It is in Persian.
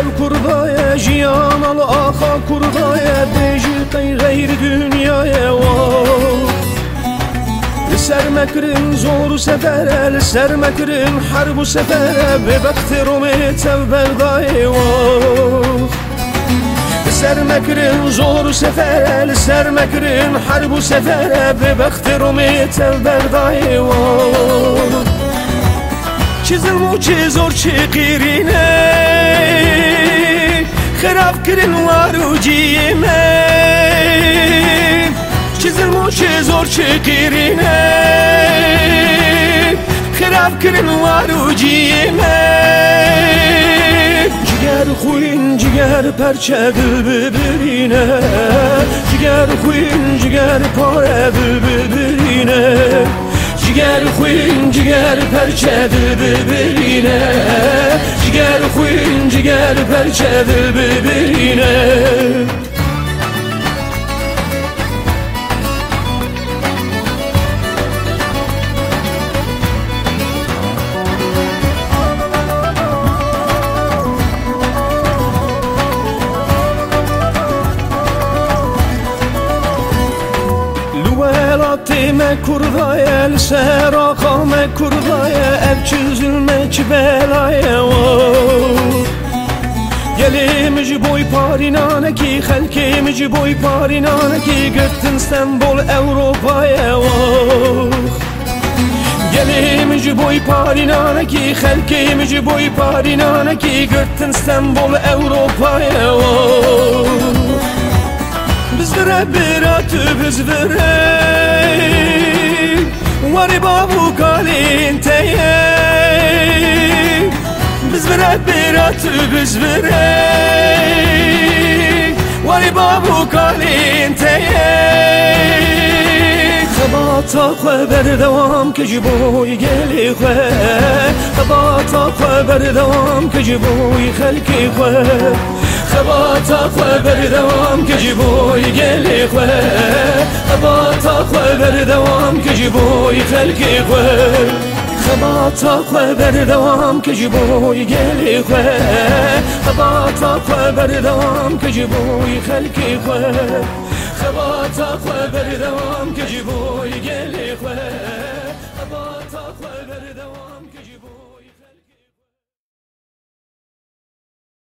جیان آمد کردای جیان آخا کردای بیجی غیر دنیای سر مکرن زور و سفره سر مکرن حرب و سفره به وقت رومه تبردای سر مکرن زور و سفره سر مکرن حرب و سفره به وقت رومه تبردای چه ظلم و چه زور چه قیرینه خراب کرن وارو جیمه ظلم و چه زور چه قیرینه خراب کرن وارو جیمه جگر خوین جگر پرچه دل ببرینه جگر خوین جگر پاره دل ببرینه Ciger xuyun ciger perçedir birbirine. Ciger xuyun ciger perçedir birbirine. Hatime kurdaya, lise rakame kurdaya Evçi zulme ki belaya oh. Gelimici boy parinane ki Xelkimici boy parinane ki Göttin İstanbul Evropaya oh. Gelimici boy parinane ki Xelkimici boy parinane ki Göttin İstanbul Evropaya oh. Biz vire bir atı biz vire وری بابو کالین تیه. بزبره بیرا تو واری با بابو کالین تیه تا خو بر که جبوی گلی خو. خبا تا خو بر که جبوی خلکی خو. خبا تا خو بر که جبوی گلی گلی خو خباتا خبر دوام که جبوی خلکی خو خباتا خبر دوام که جبوی گلی خو خباتا خبر دوام که جبوی خلکی خو خباتا خبر دوام که جبوی گلی خو